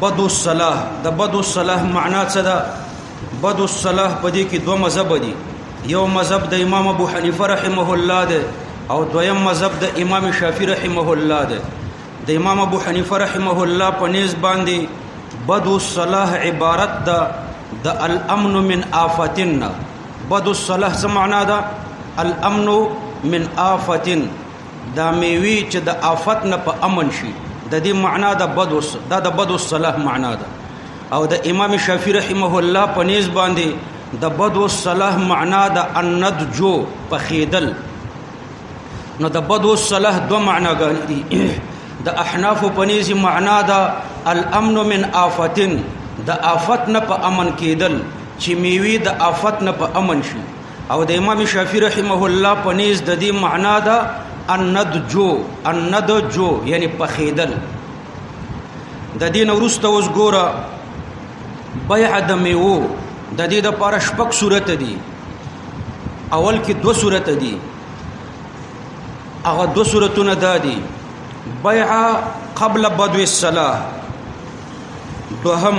بدو الصلاه د بدو الصلاه معنا څه ده بدو الصلاه په دې کې دوه مذهب دي یو مذهب د امام ابو حنیفه رحمه الله ده او دویم مذهب د امام شافعی رحمه الله ده د امام ابو حنیفه رحمه الله په نس باندې بدو الصلاه عبارت ده د الامن من آفتنا بدو الصلاه څه معنا ده الامن من آفتن دا میوي چې د آفت نه په امن شي د دې معنا د بد وس دا د بد صلاح معنا ده او د امام شافعي رحمه الله په نيز باندې د بد صلاح معنا د اند جو په خیدل نو د بد صلاح دوه معنا ګڼي د احناف په نيز معنا ده الامن من آفتن د آفت نه په امن کېدل چې میوي د آفت نه په امن شي او د امام شافعی رحمه الله په نيز د دې معنا ده اند جو اند جو یعنی پخیدل د دې نورسته اوس ګوره بیع د میو د دې د پاره شپک صورت دي اول کې دو صورت دي هغه دو صورتونه دا دي بیع قبل بدو الصلاه دوهم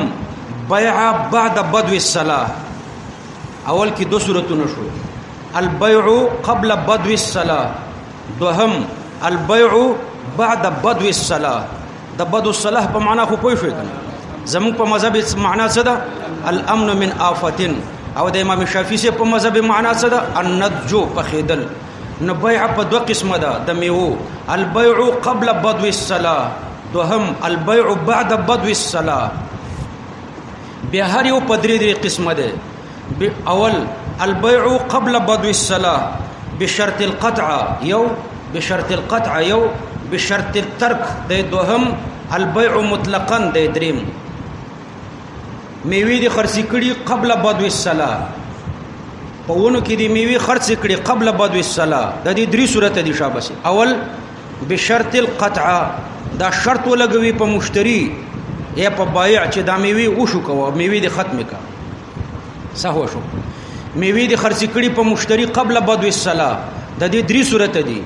بیع بعد بدو الصلاه اول کې دو صورتونه شو البيع قبل بدو الصلاه دوهم البيع بعد بدو الصلاه د بدو الصلاه په معنا خو پوه شئ کنه زموږ په مذهب معنا څه ده الامن من آفتن او د امام شافعي سي په مذهب معنا څه ده النجو په خیدل نو بيع په دوه قسمه ده د میوه البيع قبل بدو الصلاه دوهم البيع بعد بدو الصلاه به هر یو په درې درې قسمه ده به اول البيع قبل بدو الصلاه بشرط القطع یو بشرط القطع یو بشرط الترك د دوهم البيع مطلقا د دریم میوه دي خرڅ کړي قبل بدو الصلاه په ونو کې دي میوه خرڅ کړي قبل بدو الصلاه د دې درې صورت دي شابه اول بشرط القطع دا شرط ولګوي په مشتری یا په بایع چې دا میوي وشو کوه میوي د ختمه کا سهو شو میوي د خرڅ کړي په مشتری قبل بدو الصلاه د دې درې صورت دي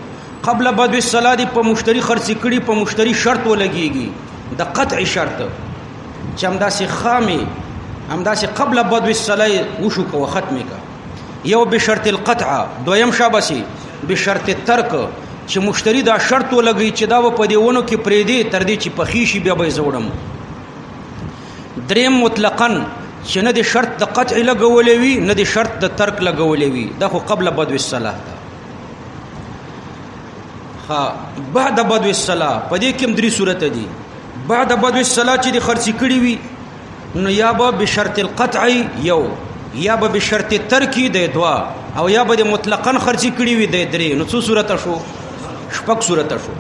قبل بدو الصلاه دی په مشتری خرڅ کړي په مشتری شرط ولګيږي د قطع شرط چې همدا سي خامي همدا سي قبل بدو الصلاه وشو کوه ختمه کا یو بشرط القطع دویم شابسي بشرط الترک چې مشتری دا شرط ولګي چې دا په دیونو کې پرې دی تر دې چې پخې شي بیا به زوړم دریم مطلقاً چې نه د شرط د قطع لګولې وي نه د شرط د ترک لګولې وي دا خو قبل بدو الصلاه ده ها بعد بدو الصلاه په دې کې هم درې صورت دي بعد بدو الصلاه چې د خرڅ کړي وي نو یا به بشرط القطع یو یا به بشرط ترک دی دوا او یا به مطلقاً خرج کړي وي د درې نو څو صورت شو شپږ صورت شو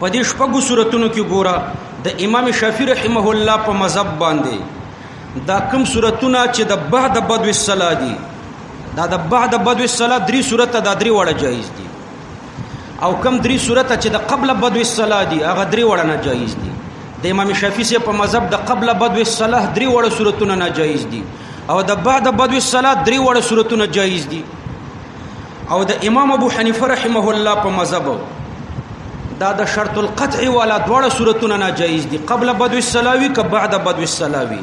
په دې شپږو صورتونو کې ګوره د امام شافعي رحمه الله په مذهب باندې دا کوم صورتونه چې د بعد بدو الصلاه دي دا د بعد بدو الصلاه درې صورت دا درې وړه جایز دي او کم درې صورت چې د قبل بدو الصلاه دي هغه درې وړه ناجایز دي د امام شافعي سي په مذهب د قبل بدو الصلاه درې وړه صورتونه ناجایز دي او د بعد بدو الصلاه درې وړه صورتونه جایز دي او د امام ابو حنیفه رحمه الله په مذهب دا د شرط القطع والا دواړه صورتونه ناجایز دي قبل بدو الصلاه وی که بعد بدو الصلاه وی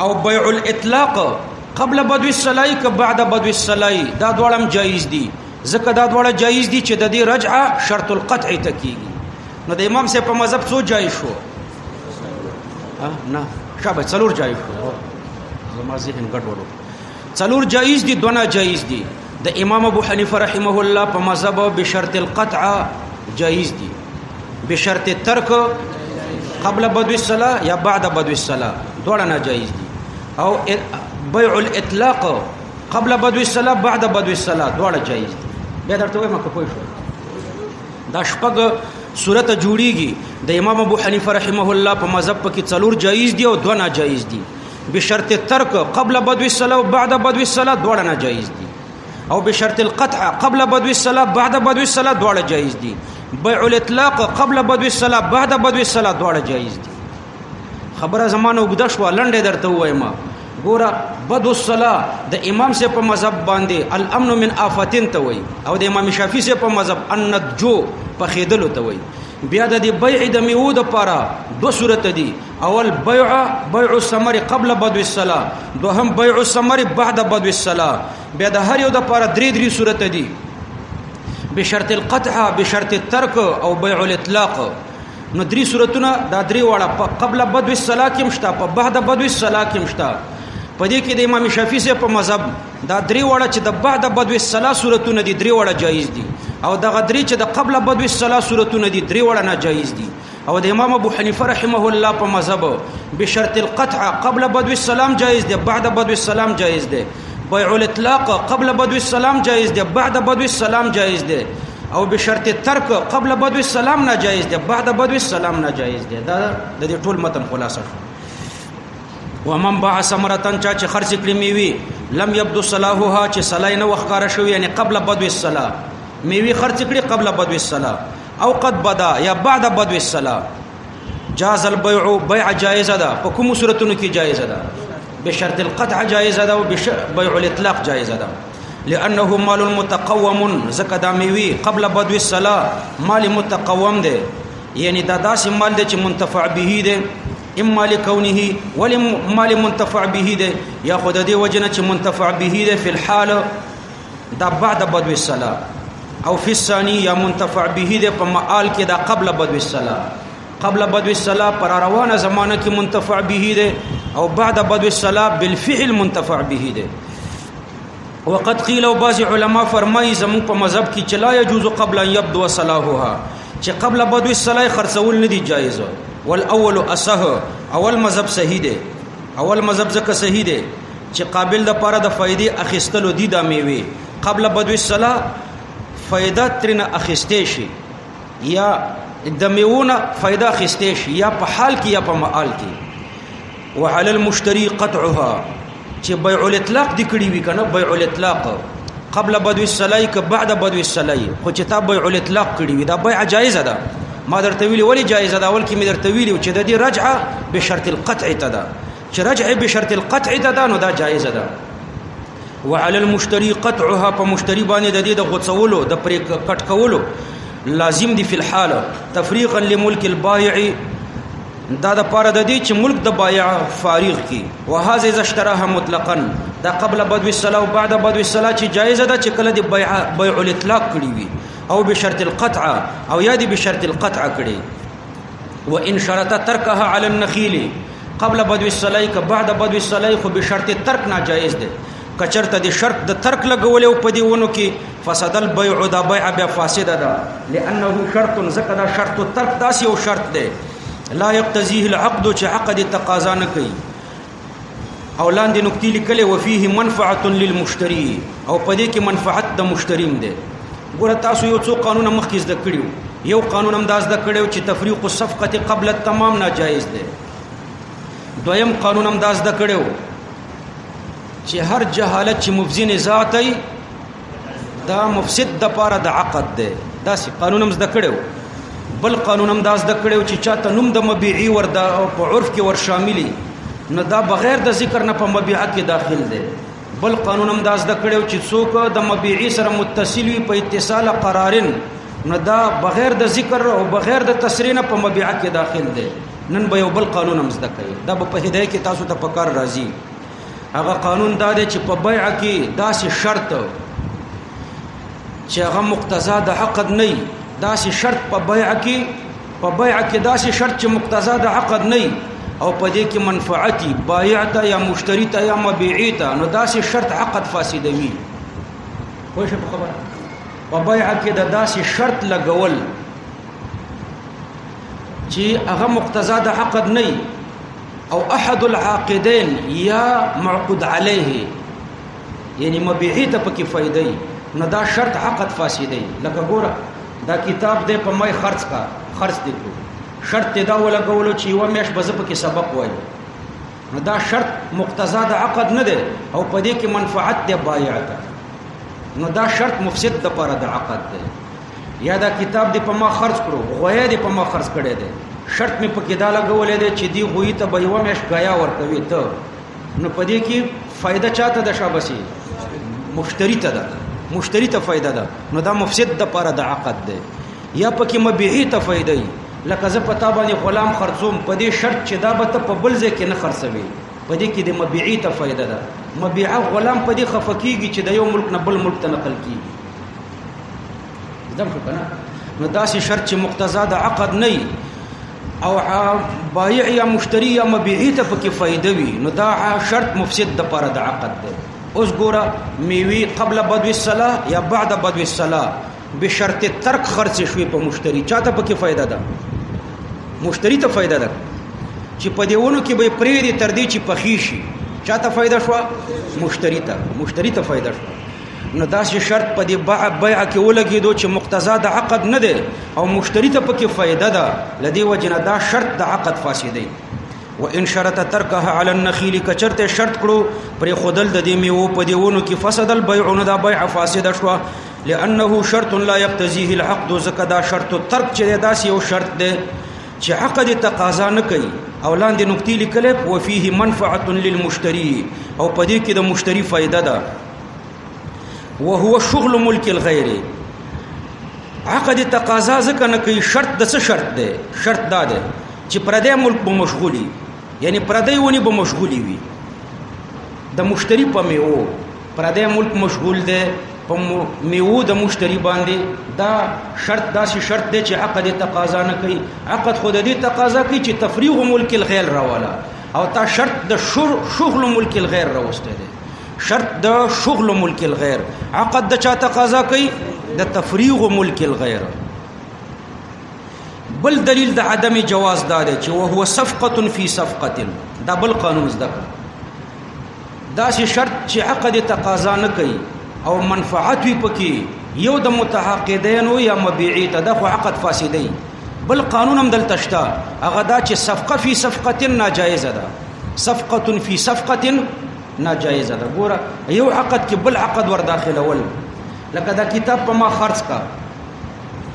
او بيع الاطلاق قبل بدو الصلاه ک بعد بدو الصلاه دا دوړم جایز دي ځکه دا دوړه جایز دي چې د دې رجعه شرط القطع تکیږي نو د امام سه په مذهب سو جایز شو نه شابه څلور جایز شو زما ذهن ګډ ورو څلور جایز دي دونه جایز دي د امام ابو حنیفه رحمه الله په مذهب به شرط القطع جایز دي بشرط ترک قبل بدو الصلاه یا بعد بدو الصلاه دوړه ناجایز دي او بيع الاطلاق قبل بدو الصلاه بعد بدو الصلاه دوړه جایز دي به درته وایم که پوه شو دا شپږ صورت جوړیږي د امام ابو حنیفه رحمه الله په مذهب کې څلور جایز دي او دوه ناجایز دي بشرط ترک قبل بدو الصلاه او بعد بدو الصلاه دوه ناجایز دي او بشرط القطع قبل بدو الصلاه بعد بدو الصلاه دواړه جایز دي بيع الاطلاق قبل بدو الصلاه بعد بدو الصلاه دواړه جایز دي خبره زمانه وګد شو لنډه درته وایم ګوره بدو الصلاه د امام سه په مذهب باندې الامن من آفتن ته وای او د امام شافعي سه په مذهب النجو په خېدل ته وای بیا د بیع د میوه د پاره دو صورت دي اول بيع بيع الثمر قبل بدو الصلاه دوهم بيع الثمر بعد بدو الصلاه بیا د هر یو د پاره درې درې صورت دي بشرط القطع بشرط الترك او بيع الاطلاق نو درې صورتونه دا درې واړه قبل بدو الصلاه کې مشته په بعد بدو الصلاه کې مشته په دې کې د امام شافعي سره په مذهب دا درې وړه چې د بعد بدو الصلاه صورتونه دي درې وړه جایز دي او دغه درې چې د قبل بدو الصلاه صورتونه دي درې وړه ناجایز دي او د امام ابو حنیفه رحمه الله په مذهب بشرط القطع قبل بدو السلام جائز دی بعد بدو السلام جائز دی بیع الاطلاق قبل بدو السلام جائز دی بعد بدو السلام جائز دی او بشرط ترک قبل بدو السلام ناجائز دی بعد بدو السلام ناجائز دی دا د دې ټول متن خلاصه شو ومن باع ثمرتن چا چې خرڅ کړی میوي لم يبدو صلاحها چې صلاح نه وخکاره شو یعنی قبل بدو السلام میوي خرڅ کړی قبل بدو السلام او قد بدا یا بعد بدو السلام جاز البيع بيع جائزه ده په کوم صورتونو کې جائزه ده بشرط القطع جائزه ده او بيع الاطلاق جائزه ده لانه مال متقوم زکه دا میوي قبل بدو الصلاه مال متقوم ده یعنی دا داسې مال ده چې منتفع به ده اما لكونه ولم مال منتفع به ده یا خود دې وجنه چې منتفع به ده فی الحال دا بعد بدو الصلاه او فی الثانی یا منتفع به د په معال کې دا قبل بدو الصلاه قبل بدو الصلاه پر روانه زمانه کې منتفع به ده او بعد بدو الصلاه بالفعل منتفع به ده وقد قيل او بعض علما فرمایي زمو په مذهب کې چلا يجوز قبل ان يبدو صلاحها چې قبل بدو الصلاه خرڅول نه دي جایز والاول اصح اول مذهب صحیح ده اول مذهب ځکه صحیح ده چې قابل د پاره د فائدې اخیستلو دي د میوي قبل بدو الصلاه فائدہ ترنه اخیستې شي یا د میوونه فائدہ اخیستې شي یا په حال کې یا په معال کې وعلى المشتري قطعها چې بيع الاطلاق د کړي وي کنه بيع الاطلاق قبل بدو الصلاه ک بعد بدو الصلاه خو چې تا بيع الاطلاق کړي وي دا بيع جایز ده ما درته ویلي ولی جایز ده اول کې مې درته ویلي چې د دې رجعه به شرط القطع ته ده چې رجع بشرط القطع ته دا نو دا جایز ده وعلى المشتري قطعها په مشتری باندې د دې د غوڅولو د پرې کټ کولو لازم دی فی الحال تفریقا لملک البائع دا د پاره د دې چې ملک د بایع فارغ کی وهذا اذا اشتراها مطلقا دا قبل بدو الصلاه او بعد بدو الصلاه چې جایز ده چې کله د بيع بيع الاطلاق کړی وي او بشرط القطع او یا دی بشرط القطع کړی وان شرط ترکها علی النخیل قبل بدو الصلای که بعد بدو الصلای خو به شرط ترک ناجایز دی کچرته د شرط د ترک لګول او په دیونو کې فساد البيع د بيع بیا فاسده ده لانه شرط زکه دا شرط ترک داسې او شرط دی لا يقتضيه العقد چې عقد تقاضا نه کوي او لاندې نقطې لیکلې وفيه منفعه للمشتري او په دې کې منفعت د مشتریم دی ګوره تاسو یو څو قانون مخکې زده کړیو یو قانون هم دا زده کړیو چې تفریق الصفقه قبل التمام ناجایز دی دویم قانون هم دا زده کړیو چې هر جهالت چې مفزین ذاتي دا مفسد د پاره د عقد دی دا سی قانون هم زده کړو بل قانون هم دا زده کړو چې چاته نوم د مبيعي وردا او په عرف کې ور شاملي نو دا بغیر د ذکر نه په مبيعه کې داخل دی بل قانون هم دا زده کړو چې څوک د مبيعي سره متصل وي په اتصال قرارن نو دا بغیر د ذکر او بغیر د تسرین په مبيعه کې داخل دی نن به یو بل قانون هم زده کوي دا په هدايه کې تاسو ته پکار راځي هغه قانون دا دی چې په بیع کې داسې شرط چې هغه مقتضا د عقد نه داسې شرط په بیع کې په بیع کې داسې شرط چې مقتضا د عقد نه او په دې کې منفعتي بایع ته یا مشتری ته یا مبيعي ته نو داسې شرط عقد فاسدوي خو شه په خبره په بیع کې د داسې شرط لګول چې هغه مقتضا د عقد نه او احد العاقدين یا معقود عليه یعنی مبيعي ته پکې فائدې نه دا شرط عقد فاسدې لکه ګوره دا کتاب دې په مې خرج کا خرج دې کو شرط دې دا ولګولو چې و مېش بز پکې سبق وایي نو دا شرط مقتضا د عقد نه دی او په دې کې منفعت دی بایع ته نو دا شرط مفسد د پر د عقد دی یا دا کتاب دی په ما خرج کړو غویا دی په ما خرج کړی دی شرط می پکې دا لګولې دی چې دی غوی ته به یو مش غیا ور کوي ته نو پدې کې فائدہ چاته د شابسي مشتری ته ده مشتری ته فائدہ ده نو دا مفسد د پاره د عقد دی یا پکې مبيحي ته فائدہ ای لکه زه پتا باندې غلام خرڅوم په دې شرط چې دا به ته په بل ځای کې نه خرڅوي په دې کې د مبيعي ته فائدہ ده مبيعه غلام په دې خفقيږي چې د یو ملک نه بل ملک ته نقل کیږي زده شو کنه نو داسې شرط چې مقتضا د عقد نه او بایع یا مشتری یا مبيعي ته پکې فائدہ وي نو دا شرط مفسد د پر د عقد دی اوس ګوره میوي قبل بدو الصلاه یا بعد بدو الصلاه به شرط ترک خرڅ شوي په مشتری چاته پکې فائدہ ده مشتری ته فائدہ ده چې په دیونو کې به پرې دي تر دې چې پخې شي چاته فائدہ شو مشتری ته مشتری ته فائدہ شو نو داسې شرط په دې بیع کې ولګېدو چې مقتضا د عقد نه دی او مشتری ته پکې فائدہ ده لدی وجنه دا شرط د عقد فاسد دی و ان شرط ترکه علی النخیل کچرته شرط کړو پر خودل د دې میوه په دیونو کې فسد البيع نه دا بیع فاسد شو لانه شرط لا يقتضيه العقد زکه دا شرط ترک چې دا یو شرط دی چې عقد تقاضا نه کوي او لاندې نقطې لیکلې او فيه منفعه للمشتري او پدې کې د مشتري فائدہ ده وهو شغل ملک الغیر عقد تقاضا ځکه نه کوي شرط د څه شرط دی شرط دا دی چې پردې ملک به مشغولي یعنی پردې ونی به مشغولي وي د مشتری په میو پردې ملک مشغول دی په میو د مشتری باندې دا شرط داسې شرط دی چې عقد تقاضا نه کوي عقد خود دې تقاضا کوي چې تفریغ ملک الغیر راواله او تا شرط د شغل ملک الغیر راوسته دی شرط د شغل ملک الغیر عقد د چا تقاضا کوي د تفریغ ملک الغیر بل دلیل د عدم جواز دا دی چې وهو صفقه فی صفقه دا بل قانون زده دا سي شرط چې عقد تقاضا نه کوي او منفعت وي پکې یو د متحقدین او یا مبيعي ته د عقد فاسدي بل قانون هم دلته شته هغه دا چې صفقه فی صفقه ناجایز ده صفقه فی صفقه ناجایز ده ګوره یو عقد کې بل عقد ور داخلول لکه دا کتاب په ما خرڅ کا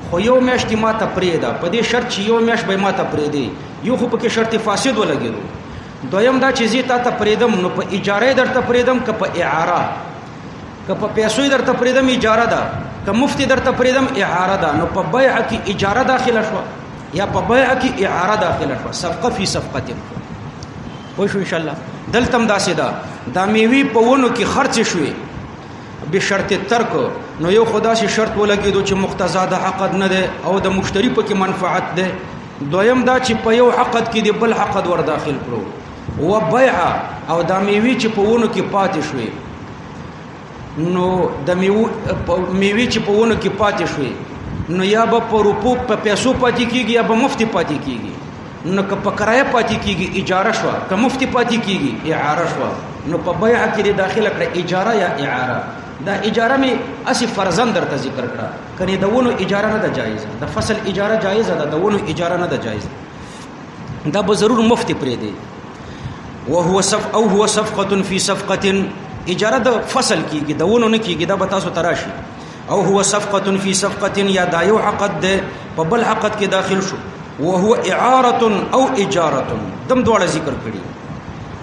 خو یو میاشت ما ته پرې ده په دې شرط چې یو میاشت به ما ته پرې دی یو خو پکې شرط فاسد ولګیدو دویم دا چې زی تا ته پرېدم نو په اجاره درته پرېدم که په اعاره که په پیسو درته پرېدم اجاره ده که مفتی درته پرېدم اعاره ده نو په بیع کې اجاره داخله شو یا په بیع کې اعاره داخله شو صفقه فی صفقه پوه شو ان شاء الله دلته هم داسې ده دا میوي په ونو کې خرڅ شوې به شرط ترک نو یو خدا سي شرط ولګیدو چې مقتضا د عقد نه ده او د مشتری په کې منفعت ده دویم دا چې په یو عقد کې د بل عقد ور داخل کړو و بیع او دا میوي چې په ونو کې پاتې شوې نو د میوه میوه چې په ونه کې پاتې شوي نو یا به په روپو په پیسو پاتې کیږي یا به مفتی پاتې کیږي نو که په کرایه پاتې کیږي اجاره شو که مفتی پاتې کیږي اعاره شو نو په بیع کې د داخله کړه اجاره یا اعاره دا اجاره می اسی فرزن درته ذکر کړه کني دونو اجاره نه ده جایز د فصل اجاره جایز ده دونو اجاره نه ده جایز دا به ضرور مفت پرې دی وهو صف او هو صفقه فی صفقه اجاره د فصل کیږي د ونو نه کیږي دا به تاسو تراشي او هو صفقه فی صفقه یا دا یو حقت ده په بل حقت کې داخل شو وهو اعاره او اجاره دم دواړه ذکر کړي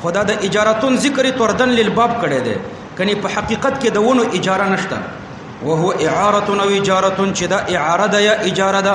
خدا د اجارتون ذکر توردن للباب کړي ده کني په حقیقت کې د ونو اجاره نشته وهو اعاره او اجاره چې دا اعاره ده یا اجاره ده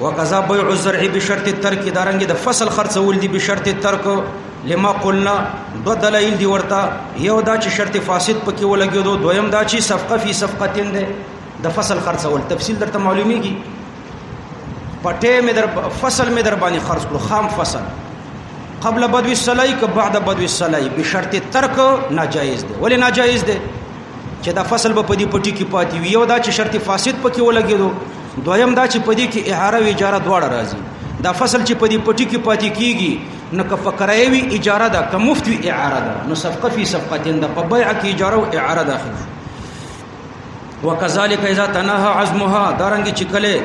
وقضا بيع الزرع بشرط الترك دارنګ د فصل خرڅول دي بشرط الترك لما قلنا دو دلایل دی ورته یو دا چې شرط فاسد پکې ولګیدو دویم دا چې صفقه فی صفقتین ده د فصل خرڅول تفصیل درته معلومیږي پټه مې در فصل مې در باندې خرڅ کړو خام فصل قبل بدو الصلای که بعد بدو الصلای بشرط ترک ناجایز ده ولی ناجایز ده چې دا فصل به په دې پټي کې پاتې وي یو دا چې شرط فاسد پکې ولګېدو دویم دا چې په دې کې احاره او اجاره دواړه راځي دا فصل چې په دې پټي کې پاتې کیږي نو که په کرایه وي اجاره ده که مفت وي اعاره ده نو صفقه فی صفقتین ده په بیع کې اجاره او اعاره داخل شي وکذالک اذا تنها عزمها دارنګ چې کله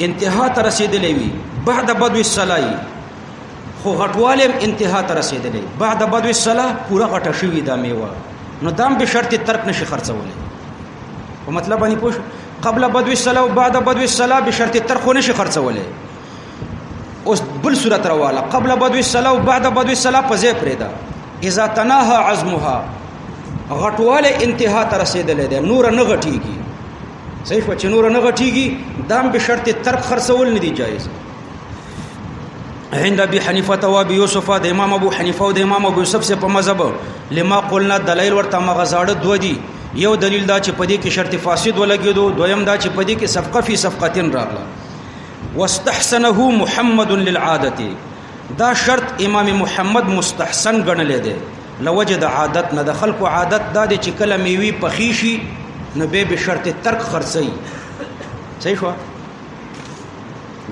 انتها ته رسیدلې وي بعد بدو الصلاه خو غټوالم انتها ته رسیدلې بعد بدو الصلاه پوره غټه شوی دا میوه نو دام به شرط ترک نشي خرڅولې په مطلب باندې پوښ قبل بدو الصلاه او بعد بدو الصلاه به شرط ترک نشي خرڅولې اوس بل صورت رواله قبل بدو الصلاه او بعد بدو الصلاه په ځای پرېدا اذا تناها عظمها غټواله انتها ته رسیدلې ده نور نه غټيږي صحیح و چې نور نه غټيږي دام به شرط ترک خرڅول نه دی جایز عند ابي حنيفه او ابي يوسف د امام ابو حنيفه او د امام ابو يوسف سره په مذهب لما قلنا دلایل ورته مغزاړه دوه دي یو دلیل دا چې په دې کې شرط فاسد ولګیدو دویم دا چې په دې کې صفقه فی صفقتين راغله واستحسنه محمد للعادته دا شرط امام محمد مستحسن ګڼل دی لوجه د عادت نه د خلکو عادت دا دی چې کله میوي پخیشي نو به به شرط ترک خرڅي صحیح شو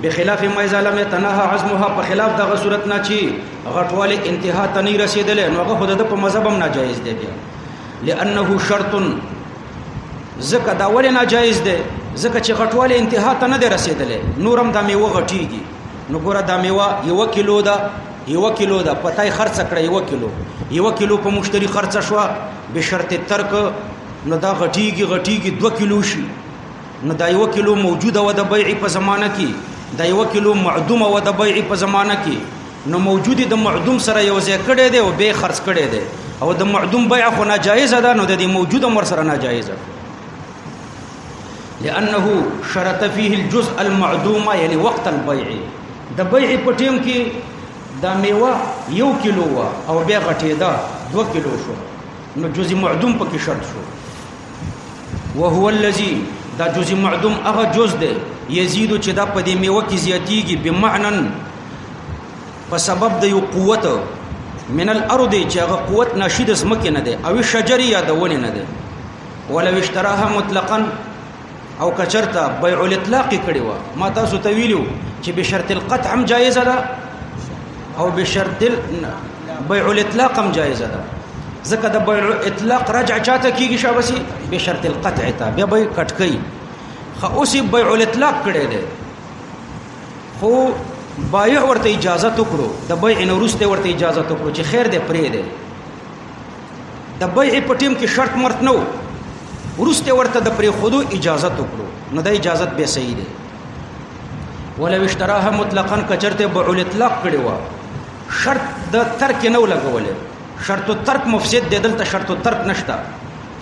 بخلاف ما اذا لم يتناهى عزمها په خلاف دغه صورت نه چی غټواله انتها ته نه رسیدل نو هغه خود د په مذهب هم ناجایز دی بیا لانه شرط زکه دا ولې ناجایز دی زکه چې غټواله انتها ته نه رسیدل نورم د میوه غټیږي نو ګوره د میوه یو کیلو ده یو کیلو ده پتاي خرڅ کړ یو کیلو یو کیلو په مشتری خرڅ شو به شرط ترک نو دا غټیږي غټیږي 2 کیلو شي نو دا یو کیلو موجوده و د بیع په زمانه کې دا یو کیلو معدومه و د بیع په زمانه کې نو موجود د معدوم سره یو ځای کړي دی او به خرڅ کړي دی او د معدوم بیع خو ناجایز ده نو د دې موجوده مر سره ناجایز ده لانه شرط فيه الجزء المعدوم یعنی وقت البيع د بیع په ټیم کې دا میوه یو کیلو او به غټېده 2 کیلو شو نو جزء معدوم پکې شرط شو وهو الذي دا جزء معدوم هغه جزء دی یزيد چې دا په دې میوه کې زیاتیږي بمعنن په سبب د یو قوت من الارض چې هغه قوت نشي د سمکه نه دی او شجری یا د ونې نه دی ولو اشتراها مطلقاً او کچرتا بیع الاطلاق کړي وا ما تاسو ته ویلو چې به شرط القطع هم جایز ده او به شرط بیع الاطلاق هم جایز ده ځکه د بیع الاطلاق رجع چاته کیږي شابسي به شرط القطع ته بیا به کټکې خو اوس بیع الاطلاق کړي ده خو بایع ورته اجازه وکړو د بایع نورسته ورته اجازه وکړو چې خیر دې پرې ده د بیع په ټیم کې شرط مرت نو ورسته ورته د پرې خودو اجازه وکړو نو د اجازه به صحیح دی ولو اشتراها مطلقا کچرته به الاطلاق کړي وا شرط د ترک نه لګولې شرط ترک مفسد دی دلته شرط ترک نشته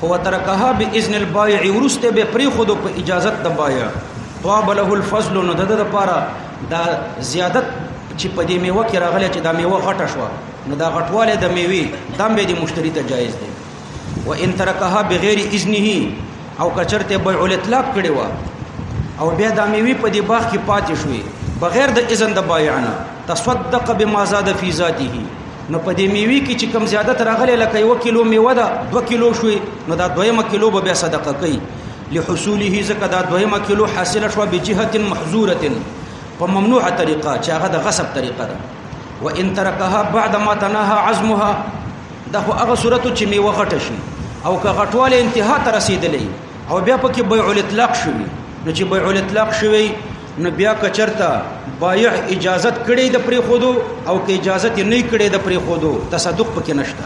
هو ترکها باذن البائع ورسته به پرې خودو په اجازه د بایع طاب له الفضل نو د لپاره د زیادت چې په دې میوه کې راغلی چې دا میوه غټه شوه نو دا غټواله د میوي دم به د مشتری ته جایز دی و ان ترکها بغیر اذنه او کچرته بیع الاطلاق کړي وا او بیا د میوي په دی باغ کې پاتې شوې بغیر د اذن د بایعنه تصدق بما زاد فی ذاته نو په دې میوي کې چې کم زیادت راغلی لکه یو کیلو میوه ده 2 کیلو شوې نو دا دویمه کیلو به بیا صدقه کوي لحصوله زکه دا دویمه کیلو حاصله شو به جهه محظوره په ممنوعه طریقه چې هغه د غصب طریقه ده وان ترکها بعد ما تناها عزمها دا خو هغه صورت چې می وغټ شي او که غټواله انتها ته رسیدلې او بیا پکې بیع الاطلاق شوی نو چې بیع الاطلاق شوی نو بیا کچرته بایع اجازت کړي د پری خودو او که اجازت نه کړي د پری خودو تصدق پکې نشته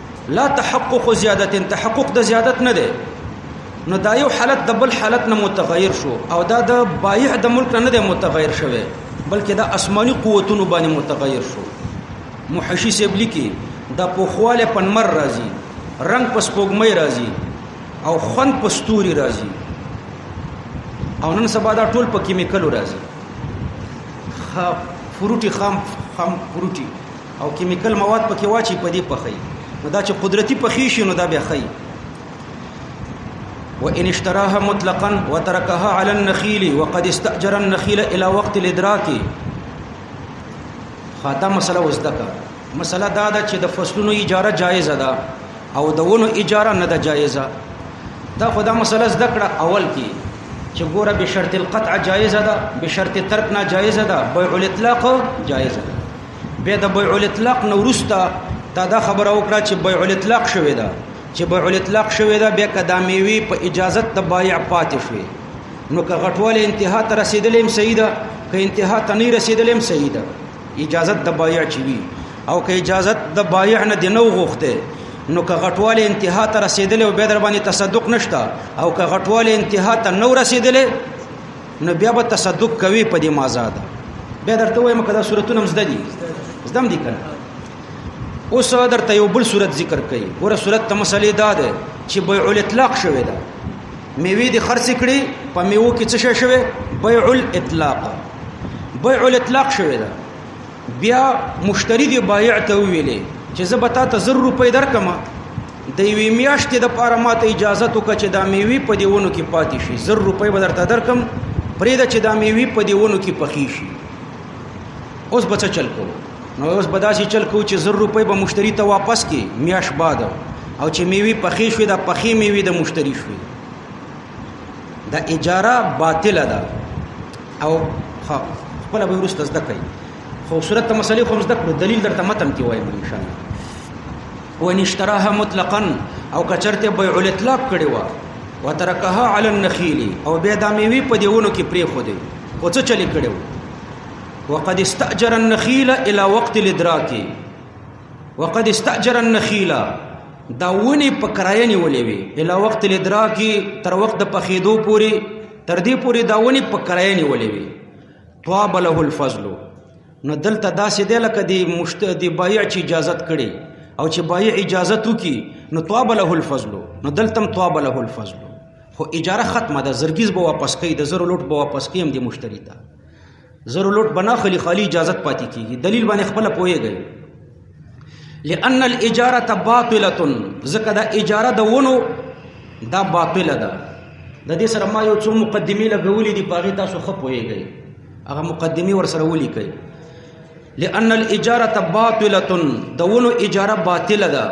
لا تحقق زیادت تحقق د زیادت نه دی نو دا یو حالت د بل حالت نه متغیر شو او دا د بایع د ملک نه دی متغیر شوی بلکې دا آسماني قوتونو باندې متغیر شو محشی سیبلی کې د پوخواله پنمر راځي رنگ په سپوږمۍ راځي او خون په ستوري راځي او نن سبا دا ټول په کیمیکلو راځي خام فروټي خام خام فروټي او کیمیکل مواد پکې واچي په دې پخې نو دا چې قدرتي پخې شي نو دا به خي وان اشتراها مطلقا وتركها على النخيل وقد استاجر النخيل الى وقت الادراك خاطه مسله وزدکا مسله دا ده چې د فصلونو اجاره جایزه ده او د ونو اجاره نه ده جایزه دا خدا مسله زده کړه اول کې چې ګوره به شرط القطع جایزه ده به شرط ترک نه جایزه ده بيع الاطلاق جایزه ده به د بیع الاطلاق نو ورسته تا دا خبره وکړه چې بیع الاطلاق شوې ده چې بیع الاطلاق شوې ده بیا کدا میوي په اجازه د بایع پاتې شوې نو که غټواله انتها ته رسیدلم صحیح ده که انتها ته نه رسیدلم صحیح ده اجازه د بایع چی وی او که اجازه د بایع نه دی نو غوښته نو که غټواله انتها ته رسیدلې او به در باندې تصدق نشتا او که غټواله انتها ته نو رسیدلې نو بیا به تصدق کوي په دې مازاد بیا درته وایم کدا صورتونه مزد دي زدم دي کنه اوس درته یو بل صورت ذکر کوي ګوره صورت ته مسلې دا ده چې بیع الاطلاق شوی ده میوه دي خرڅ کړي په میوه کې څه شوی بیع الاطلاق بیع الاطلاق شوی ده بیا مشتری دی بایع ته ویلې چې زه به تا ته 1000 روپۍ درکم د یوې میاشتې د پاره ماته اجازه تو کچ د میوي په دیونو کې پاتې شي زر روپۍ به درته درکم پرې د چې د میوي په دیونو کې پخې شي اوس به څه چل کوو نو اوس به داسې چل کوو چې زر روپۍ به مشتری ته واپس کې میاش بعد او چې میوي پخې شوې د پخې میوي د مشتری شوې دا اجاره باطله ده او ها خپل به ورسته زده کوي خو صورت ته مسلې خو زده کړو دلیل درته متن کې وایم ان شاء الله وان اشتراها مطلقا او کچرته بیع الاطلاق کړي وا وترکها علی النخیل او به دا میوي په دیونو کې پرې خو دی او څه چلی کړي وقد استاجر النخيل الى وقت الادراك وقد استاجر النخيل دا ونی په کرایه نیولې وي الى وقت الادراك تر وخت د پخېدو پوري تر دې پوري دا ونی په کرایه نیولې وي طاب له الفضل نو دلته داسې دی لکه دی مشت دی بایع چې اجازت کړي او چې بایع اجازه تو کی نو طاب له الفضل نو دلتم طاب له الفضل خو اجاره ختمه ده زرګیز به واپس کوي د زرو لوټ به واپس کوي هم د مشتری ته زرو لوټ بنا خلی خالی اجازت پاتې کیږي دلیل باندې خپل پويږي لأن الاجاره باطله ځکه دا اجاره د ونو دا باطله ده د دې سره ما یو څو مقدمه لګولې دي پاغه تاسو خپويږئ هغه مقدمه ور سره ولیکئ لأن الاجاره باطله د ونو اجاره باطله ده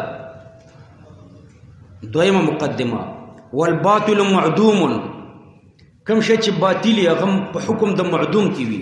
دویمه مقدمه والباطل معدوم کوم شی چې باطلی هغه په حکم د معدوم کې وي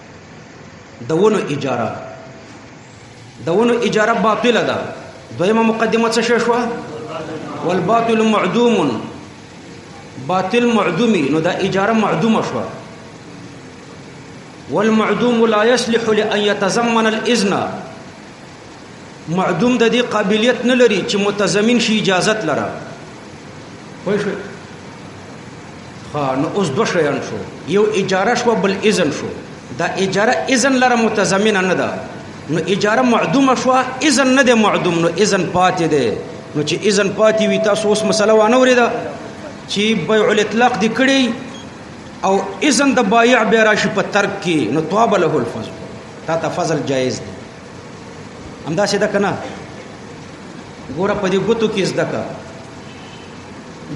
د ونو اجاره د ونو اجاره باطله ده دویمه مقدمه څه شوه والباطل معدوم باطل معدومي نو دا اجاره معدومه شوه والمعدوم لا يصلح لأن يتزمن الإذن معدوم د دې قابلیت نه لري چې متضمن شي اجازت لره پوه شئ ها نو اوس دوه شیان شو یو اجاره شو بل اذن شو دا اجاره اذن لره متضمن نه ده نو اجاره معدومه شو اذن نه ده معدوم نو اذن پاتې ده نو چې اذن پاتې وي تاسو اوس مسله وانه ورېده چې بیع الاطلاق دی کړی او اذن د بایع به راشي په ترک کې نو طاب له الفضل تا ته فضل جایز دی همدا څه ده کنه ګوره په دې ګوتو کې زده کا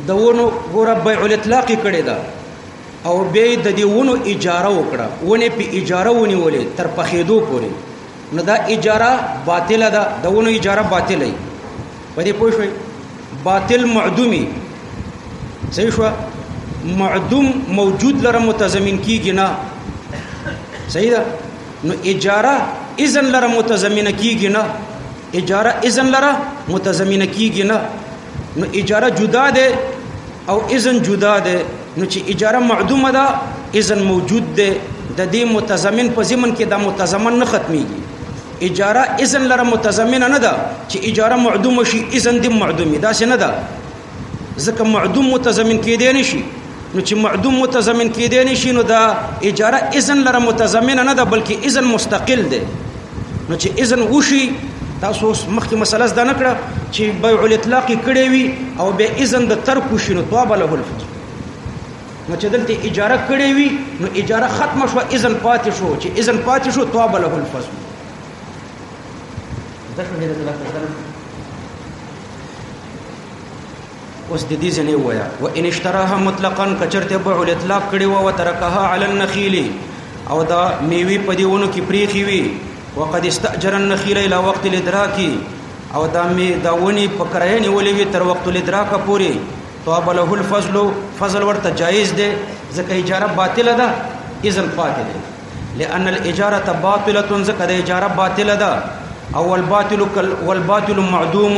دونو ګوره بیع الاطلاق کړي دا او به د دې ونو اجاره وکړه ونه په اجاره ونیولې تر پخېدو پورې نو دا اجاره باطله ده د ونو اجاره باطله ای په دې پوه شوي باطل معدومي صحیح شو معدوم موجود لره متضمن کیږي نه صحیح ده نو اجاره اذن لره متضمنه کیږي نه اجاره اذن لره متضمنه کیږي نه نو اجاره جدا ده او اذن جدا ده نو چې اجاره معدومه ده اذن موجود ده د دې متضمن په ضمن کې دا متضمن نه ختميږي اجاره اذن لره متضمن نه ده چې اجاره معدومه شي اذن دې معدومي دا څه نه ده ځکه معدوم متضمن کېدای نشي نو چې معدوم متضمن کېدې نشي نو دا اجاره اذن لره متضمن نه ده بلکې اذن مستقل ده نو چې اذن وشي تاسو مخکې مسله زده نه کړه چې بيع الاطلاق کړي وي او به اذن د ترک وشي نو توبه له الفسق نو چې دلته اجاره کړي وي نو اجاره ختم شو اذن پاتې شو چې اذن پاتې شو توبه له الفسق دغه دې ته اوس د دې ځنې وایا و ان اشتراها مطلقا کچرته به ول اطلاق کړي و وترکها علی النخیل او دا میوي په دیونو کې پریخي وي وقد استاجر النخیل الى وقت الادراک او دا می دا ونی په کرایه نیولې وي تر وقت الادراک پوري طاب له الفضل فضل ورته جایز دی ځکه اجاره باطله ده اذن فاتل لان الاجاره باطله ځکه د اجاره باطله ده او الباطل والباطل معدوم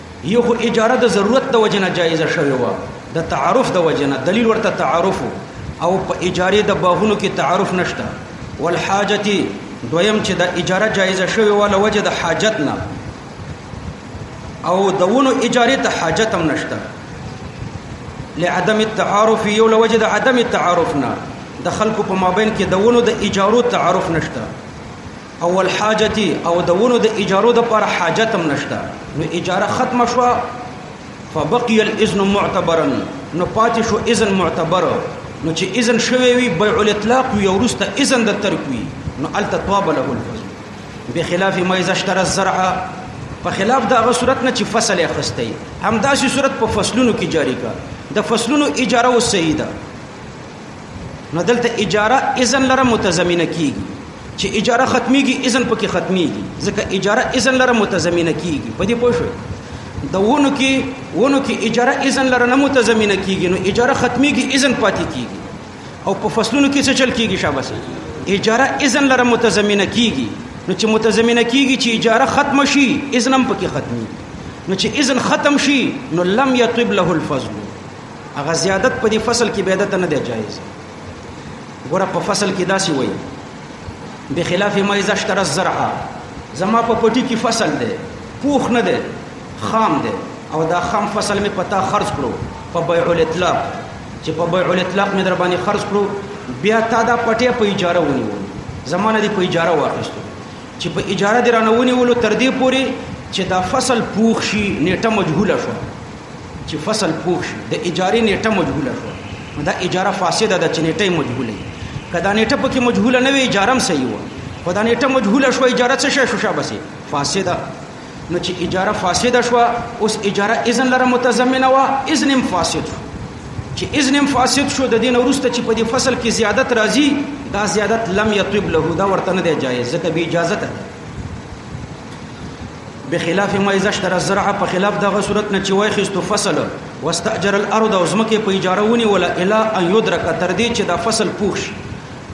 یو خو اجاره د ضرورت د وجنه جایزه شوی و د تعارف د وجنه دلیل ورته تعارف او په اجاره د باغونو کې تعارف نشته والحاجتی دویم چې د اجاره جایزه شوی و لوجه د حاجت نه او دونو اجاره ته حاجت هم نشته لعدم التعارف یو لوجه د عدم التعارف نه د خلکو په مابین کې دونو د اجارو تعارف نشته او الحاجتی او د ونو د اجارو د پر حاجت هم نشته نو اجاره ختم شو فبقي الاذن معتبرا نو پاتې شو اذن معتبر نو چې اذن شوی وي بيع الاطلاق وي او رسته اذن د ترک وي نو الته طاب له الفصل بخلاف ما اذا اشترى الزرع په خلاف دا غو صورت نه چې فصل اخستي هم داسې صورت په فصلونو کې جاری کا د فصلونو اجاره او سیده نو دلته اجاره اذن لره متضمنه کیږي چې اجاره ختميږي اذن پکې ختميږي ځکه اجاره اذن لره متضمنه کیږي په دې پوه شئ د ونو کې ونو کې اجاره اذن لره نه متضمنه کیږي نو اجاره ختميږي اذن پاتې کیږي او په فصلونو کې څه چل کیږي شاباسي اجاره اذن لره متضمنه کیږي نو چې متضمنه کیږي چې اجاره ختم شي اذن هم پکې ختمي نو چې اذن ختم شي نو لم یطب له الفضل هغه زیادت په دې فصل کې بدعت نه دی جایز ګوره په فصل کې داسې وایي بخلاف ما اذا اشترى الزرع زما په پټي کې فصل دی پوخ نه دی خام دی او دا خام فصل می پتا خرج کړو په بیع الاطلاق چې په بیع الاطلاق می در باندې خرج کړو بیا تا دا پټه په اجاره ونیو زمانه دی په اجاره واخیستو چې په اجاره درانه ونیولو تر دې پوري چې دا فصل پوخ شي نیټه مجهوله شو چې فصل پوه شي د اجارې نیټه مجهوله شو نو دا اجاره فاسده ده چې نیټه مجهوله وي که دا نیټه پکې مجهوله نه وي اجاره هم صحیح وه خو دا نیټه مجهوله شوه اجاره څه شی شو شابسې فاسده نو چې اجاره فاسده شوه اوس اجاره اذن لره متضمنه وه اذن هم فاسد شو چې اذن هم فاسد شو د دین وروسته چې په دې فصل کې زیادت راځي دا زیادت لم یطب له دا ورته نه دی جایز ځکه به اجازه ده بخلاف ما اذا اشترى الزرع په خلاف دغه صورت نه چې وای خستو فصل واستاجر الارض او زمکه په اجاره ونی ولا الا ان يدرك تر دې چې دا فصل پوښ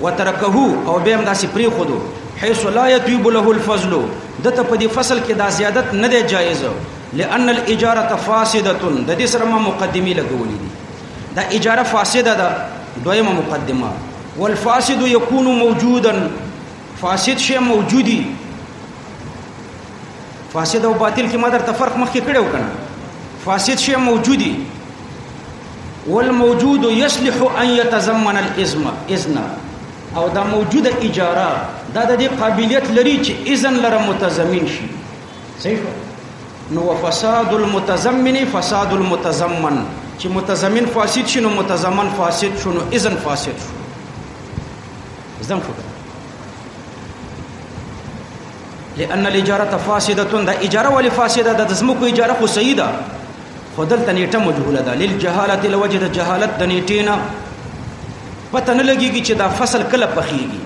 وترکه او به هم داسې پری خودو حيث لا يطيب له الفضل دته په دې فصل کې دا زیادت نه دی جایز لأن الاجاره فاسده د دې سره ما مقدمي لګولې دي دا اجاره فاسده ده دویمه مقدمه والفاسد يكون موجودا فاسد شی موجودی فاسد او باطل کې ما درته فرق مخکې کړو کنه فاسد شی موجودی والموجود يصلح ان يتضمن الاذن اذن او دا موجوده اجاره دا د دې قابلیت لري چې اذن لره متضمن شي صحیح نو فساد المتضمن فساد المتضمن چې متضمن فاسد شنو متضمن فاسد شنو اذن فاسد شنو زم شو کنه لأن الاجاره فاسده دا اجاره ولې فاسده ده د زمکو اجاره خو صحیح ده خو دلته نیټه مجهوله ده للجهاله لوجه د جهالت د نیټې نه پته نه لګيږي چې دا فصل کله پخېږي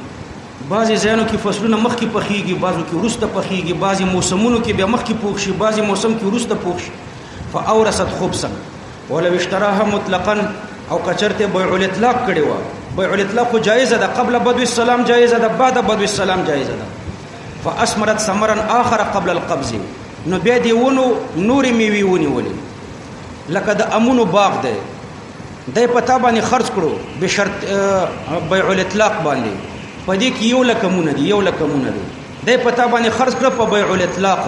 بعضی ځایونو کې فصلونه مخکې پخېږي بعضو کې وروسته پخېږي بعضی موسمونو کې بیا مخکې پوښ شي بعضی موسم کې وروسته پوښ شي فاورثت خبسا ولو اشتراها مطلقا او کچرته بیع الاطلاق کړي و بیع الاطلاق جایز ده قبل بدو السلام جایز ده بعد بدو السلام جایز ده فاسمرت ثمرا اخر قبل القبض نو بیا دی ونو نور میوي ونی ولي لکه د امونو باغ ده د پتا باندې خرج کړو به شرط بیع الاطلاق باندې پدې کې یو لکمونه دی یو لکمونه دی د پتا باندې خرج کړو په بیع الاطلاق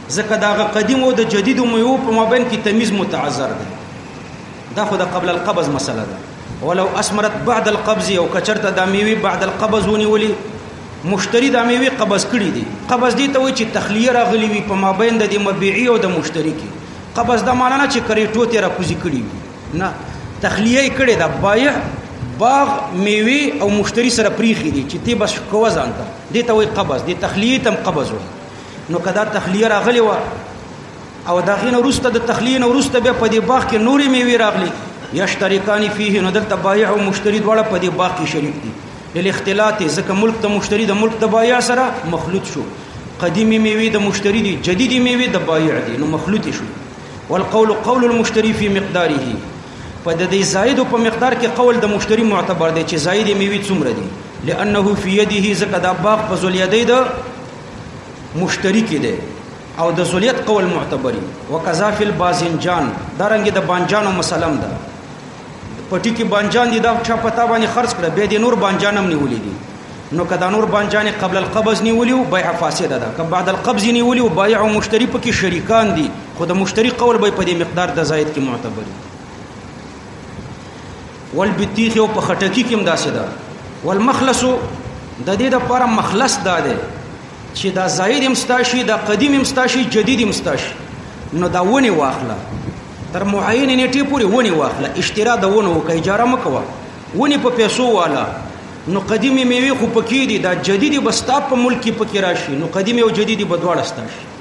ځکه دا غ قدیم او د جدید او میو په مابین کې تمیز متعذر دی دا خو د قبل القبض مسله ده ولو اسمرت بعد القبض او کچرته د میوي بعد القبض ونیولي مشتری د میوي قبض کړي دي قبض دي ته وایي چې تخلیه راغلی وي په مابین د مبيعي او د مشتری کې قبض د معنی نه چې کریټو ته راکوزي کړي وي نه تخلیه کړي دا بایع باغ میوي او مشتری سره پریخي دي چې تی بس کوه ځانته دي ته وایي قبض دي تخلیه تم قبض وایي نو کدا تخلیه راغلی و او دا غین ورسته د تخلیه ورسته به په دې باغ کې نوري میوي راغلي یشترکان فيه نو دلته بایع او مشتری دواړه په دې باغ کې شریک دي د اختلاط ځکه ملک ته مشتری د ملک د بایع سره مخلوط شو قدیمی میوه د مشتری دي جدیدی میوه د بایع دي نو مخلوط شو والقول قول المشتری فی مقداره په د دې زائد په مقدار کې قول د مشتری معتبر دی چې زائد میوه څومره دي لانه فی یده زکه د باغ په زلیدې ده مشترک دی او د زلیت قول معتبري وکذا فی البازنجان دا رنګ د بانجانو مسلم ده پټی کې بانجان دي دا چا پتا باندې خرج کړه به د نور بانجان هم نیولې دي نو کدا نور بانجان قبل القبض نیولې او بیع فاسده ده که بعد القبض نیولې او بایع او مشتری پکې شریکان دي خو د مشتری قول به په دې مقدار د زائد کې معتبري والبطیخ او په خټکی کې هم داسې ده دا. والمخلص د دې د پر مخلص دا ده چې دا زائد هم ستاشي دا قدیم هم ستاشي جدید هم ستاشي نو دا ونی واخله تر معین نیټه پورې ونی واخله اشترا د ونو کوي اجاره مکوه ونی په پیسو والا نو قدیمی میوه خو پکې دي دا جدیدی بستا په ملک کې پکې راشي نو قدیمی او جدیدی بدواړه ستاشي